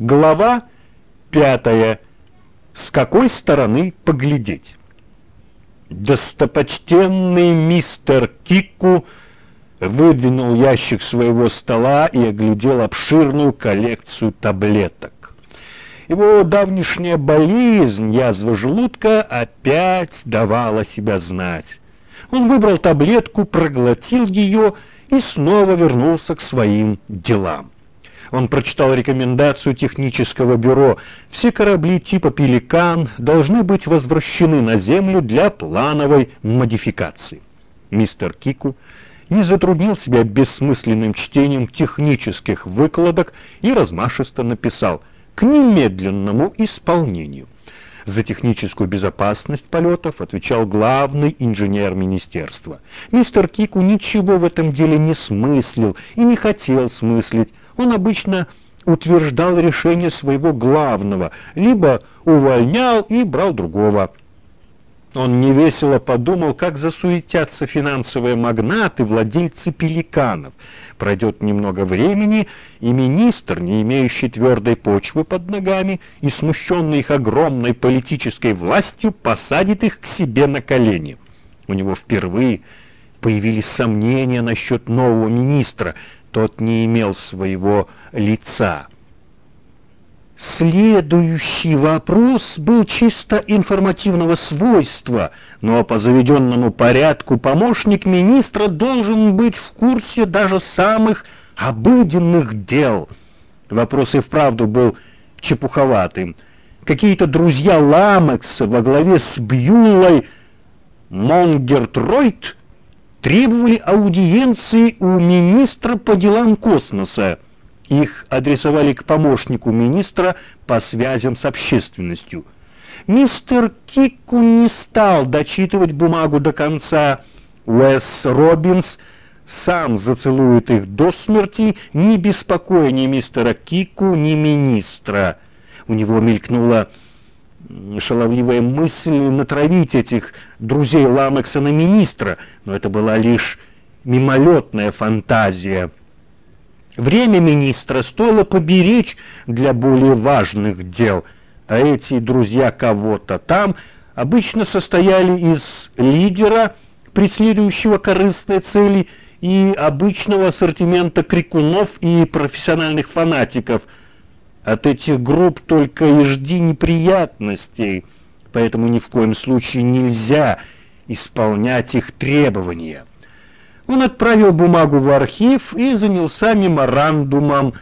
Глава пятая. С какой стороны поглядеть? Достопочтенный мистер Кику выдвинул ящик своего стола и оглядел обширную коллекцию таблеток. Его давнишняя болезнь, язва желудка, опять давала себя знать. Он выбрал таблетку, проглотил ее и снова вернулся к своим делам. Он прочитал рекомендацию технического бюро. Все корабли типа «Пеликан» должны быть возвращены на Землю для плановой модификации. Мистер Кику не затруднил себя бессмысленным чтением технических выкладок и размашисто написал «к немедленному исполнению». За техническую безопасность полетов отвечал главный инженер министерства. Мистер Кику ничего в этом деле не смыслил и не хотел смыслить. Он обычно утверждал решение своего главного, либо увольнял и брал другого. Он невесело подумал, как засуетятся финансовые магнаты, владельцы пеликанов. Пройдет немного времени, и министр, не имеющий твердой почвы под ногами и смущенный их огромной политической властью, посадит их к себе на колени. У него впервые появились сомнения насчет нового министра. Тот не имел своего лица. Следующий вопрос был чисто информативного свойства, но по заведенному порядку помощник министра должен быть в курсе даже самых обыденных дел. Вопрос и вправду был чепуховатым. Какие-то друзья Ламекса во главе с Бьюлой Монгертройт требовали аудиенции у министра по делам космоса. Их адресовали к помощнику министра по связям с общественностью. Мистер Кику не стал дочитывать бумагу до конца. Уэс Робинс сам зацелует их до смерти, не беспокоя ни мистера Кику, ни министра. У него мелькнула шаловливая мысль натравить этих друзей Ламекса на министра, но это была лишь мимолетная фантазия. Время министра стоило поберечь для более важных дел, а эти друзья кого-то там обычно состояли из лидера, преследующего корыстные цели, и обычного ассортимента крикунов и профессиональных фанатиков. От этих групп только и жди неприятностей, поэтому ни в коем случае нельзя исполнять их требования. Он отправил бумагу в архив и занялся меморандумом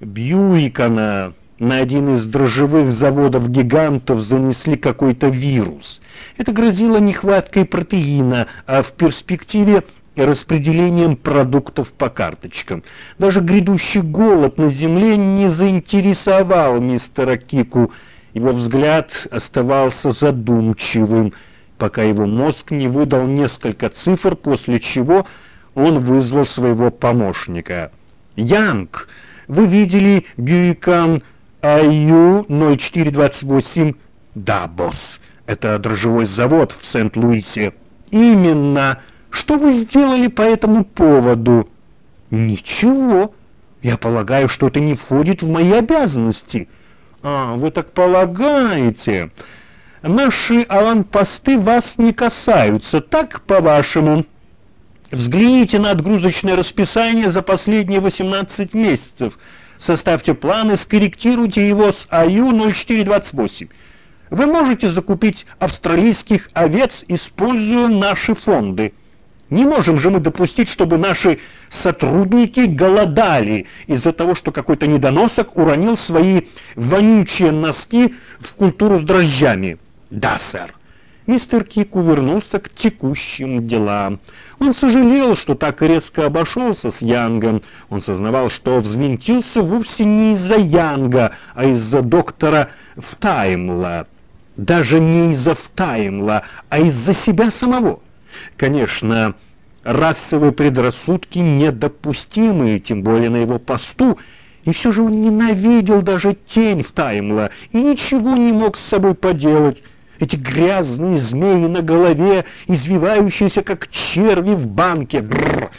Бьюикона. На один из дрожжевых заводов-гигантов занесли какой-то вирус. Это грозило нехваткой протеина, а в перспективе распределением продуктов по карточкам. Даже грядущий голод на земле не заинтересовал мистера Кику. Его взгляд оставался задумчивым пока его мозг не выдал несколько цифр, после чего он вызвал своего помощника. «Янг, вы видели Бьюикан АЮ 0428?» «Да, босс, это дрожжевой завод в Сент-Луисе». «Именно. Что вы сделали по этому поводу?» «Ничего. Я полагаю, что это не входит в мои обязанности». «А, вы так полагаете?» Наши аванпосты вас не касаются, так, по-вашему? Взгляните на отгрузочное расписание за последние 18 месяцев. Составьте планы, скорректируйте его с АЮ-0428. Вы можете закупить австралийских овец, используя наши фонды. Не можем же мы допустить, чтобы наши сотрудники голодали из-за того, что какой-то недоносок уронил свои вонючие носки в культуру с дрожжами. «Да, сэр». Мистер Кик увернулся к текущим делам. Он сожалел, что так резко обошелся с Янгом. Он сознавал, что взвинтился вовсе не из-за Янга, а из-за доктора Втаймла. Даже не из-за Втаймла, а из-за себя самого. Конечно, расовые предрассудки недопустимы, тем более на его посту, и все же он ненавидел даже тень Втаймла и ничего не мог с собой поделать эти грязные змеи на голове, извивающиеся, как черви в банке. Бррр.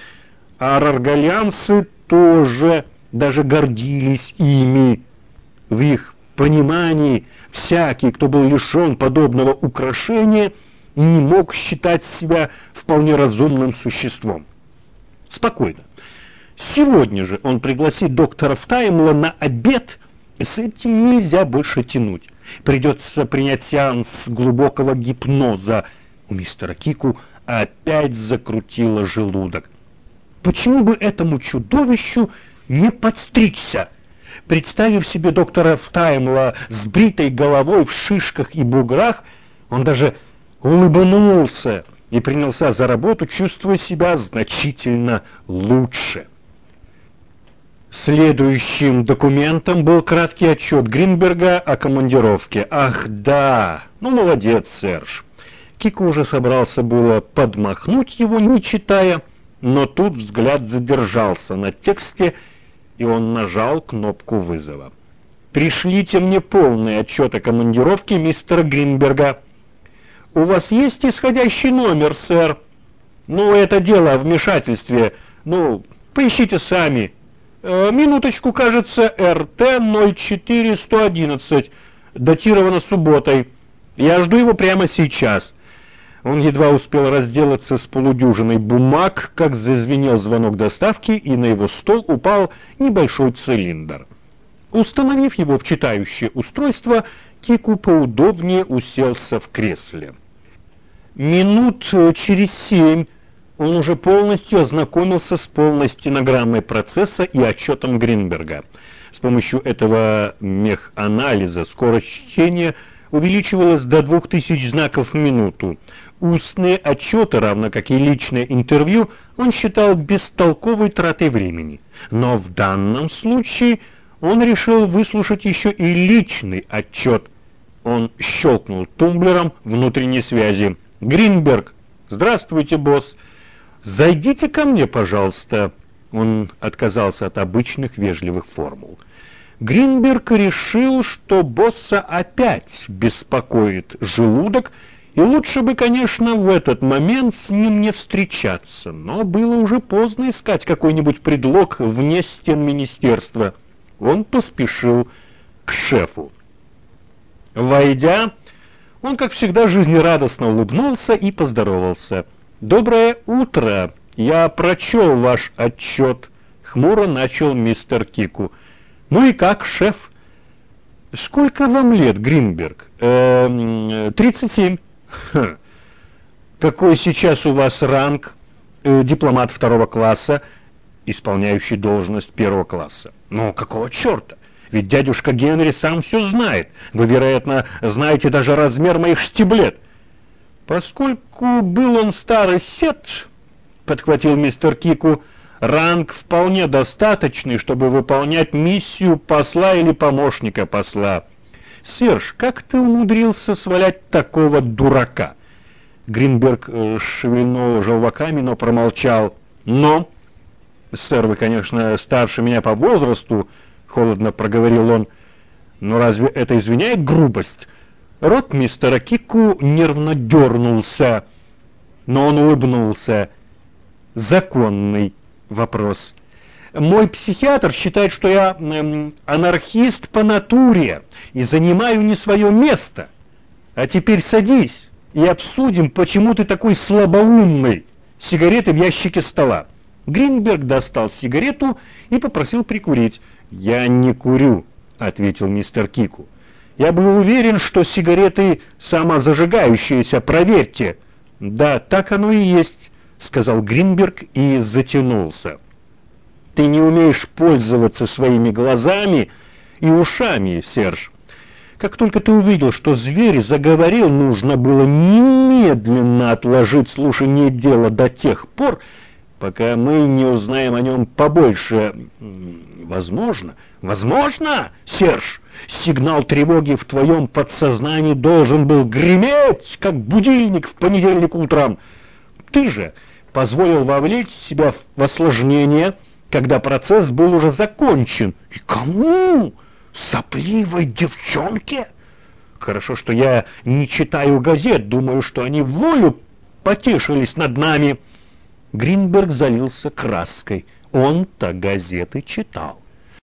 А раргалянцы тоже даже гордились ими. В их понимании всякий, кто был лишен подобного украшения, не мог считать себя вполне разумным существом. Спокойно. Сегодня же он пригласит доктора Фтаймла на обед, и с этим нельзя больше тянуть. Придется принять сеанс глубокого гипноза. У мистера Кику опять закрутило желудок. Почему бы этому чудовищу не подстричься? Представив себе доктора Фтаймла с бритой головой в шишках и буграх, он даже улыбнулся и принялся за работу, чувствуя себя значительно лучше. Следующим документом был краткий отчет Гринберга о командировке. Ах, да! Ну, молодец, Серж. Кико уже собрался было подмахнуть его, не читая, но тут взгляд задержался на тексте, и он нажал кнопку вызова. «Пришлите мне полный отчет о командировке мистера Гринберга». «У вас есть исходящий номер, сэр?» «Ну, это дело о вмешательстве. Ну, поищите сами». Э, «Минуточку, кажется, РТ-04-111, датировано субботой. Я жду его прямо сейчас». Он едва успел разделаться с полудюжиной бумаг, как зазвенел звонок доставки, и на его стол упал небольшой цилиндр. Установив его в читающее устройство, Кику поудобнее уселся в кресле. Минут э, через семь он уже полностью ознакомился с полной стенограммой процесса и отчетом Гринберга. С помощью этого механализа скорость чтения увеличивалась до 2000 знаков в минуту. Устные отчеты, равно как и личное интервью, он считал бестолковой тратой времени. Но в данном случае он решил выслушать еще и личный отчет. Он щелкнул тумблером внутренней связи. «Гринберг! Здравствуйте, босс! Зайдите ко мне, пожалуйста!» Он отказался от обычных вежливых формул. Гринберг решил, что босса опять беспокоит желудок, и лучше бы, конечно, в этот момент с ним не встречаться, но было уже поздно искать какой-нибудь предлог вне стен министерства. Он поспешил к шефу. Войдя, он, как всегда, жизнерадостно улыбнулся и поздоровался. «Доброе утро! Я прочел ваш отчет», — хмуро начал мистер Кику. «Ну и как, шеф?» «Сколько вам лет, Гринберг?» «Э, «Тридцать семь». Хм. Какой сейчас у вас ранг э, дипломат второго класса, исполняющий должность первого класса? Ну, какого черта? Ведь дядюшка Генри сам все знает. Вы, вероятно, знаете даже размер моих штиблет. Поскольку был он старый сет, подхватил мистер Кику, ранг вполне достаточный, чтобы выполнять миссию посла или помощника посла. Серж, как ты умудрился свалять такого дурака? Гринберг э, шевельнул желваками, но промолчал. Но, сэр, вы, конечно, старше меня по возрасту, холодно проговорил он. Но разве это извиняет грубость? Рот мистера Кику нервно дернулся, но он улыбнулся. Законный вопрос. Мой психиатр считает, что я эм, анархист по натуре и занимаю не свое место. А теперь садись и обсудим, почему ты такой слабоумный. Сигареты в ящике стола. Гринберг достал сигарету и попросил прикурить. «Я не курю», — ответил мистер Кику. «Я был уверен, что сигареты самозажигающиеся, проверьте». «Да, так оно и есть», — сказал Гринберг и затянулся ты не умеешь пользоваться своими глазами и ушами, Серж. Как только ты увидел, что зверь заговорил, нужно было немедленно отложить слушание дела до тех пор, пока мы не узнаем о нем побольше. Возможно, возможно, Серж, сигнал тревоги в твоем подсознании должен был греметь, как будильник в понедельник утром. Ты же позволил вовлечь себя в осложнение – когда процесс был уже закончен. И кому? Сопливой девчонке? Хорошо, что я не читаю газет, думаю, что они волю потешились над нами. Гринберг залился краской. Он-то газеты читал.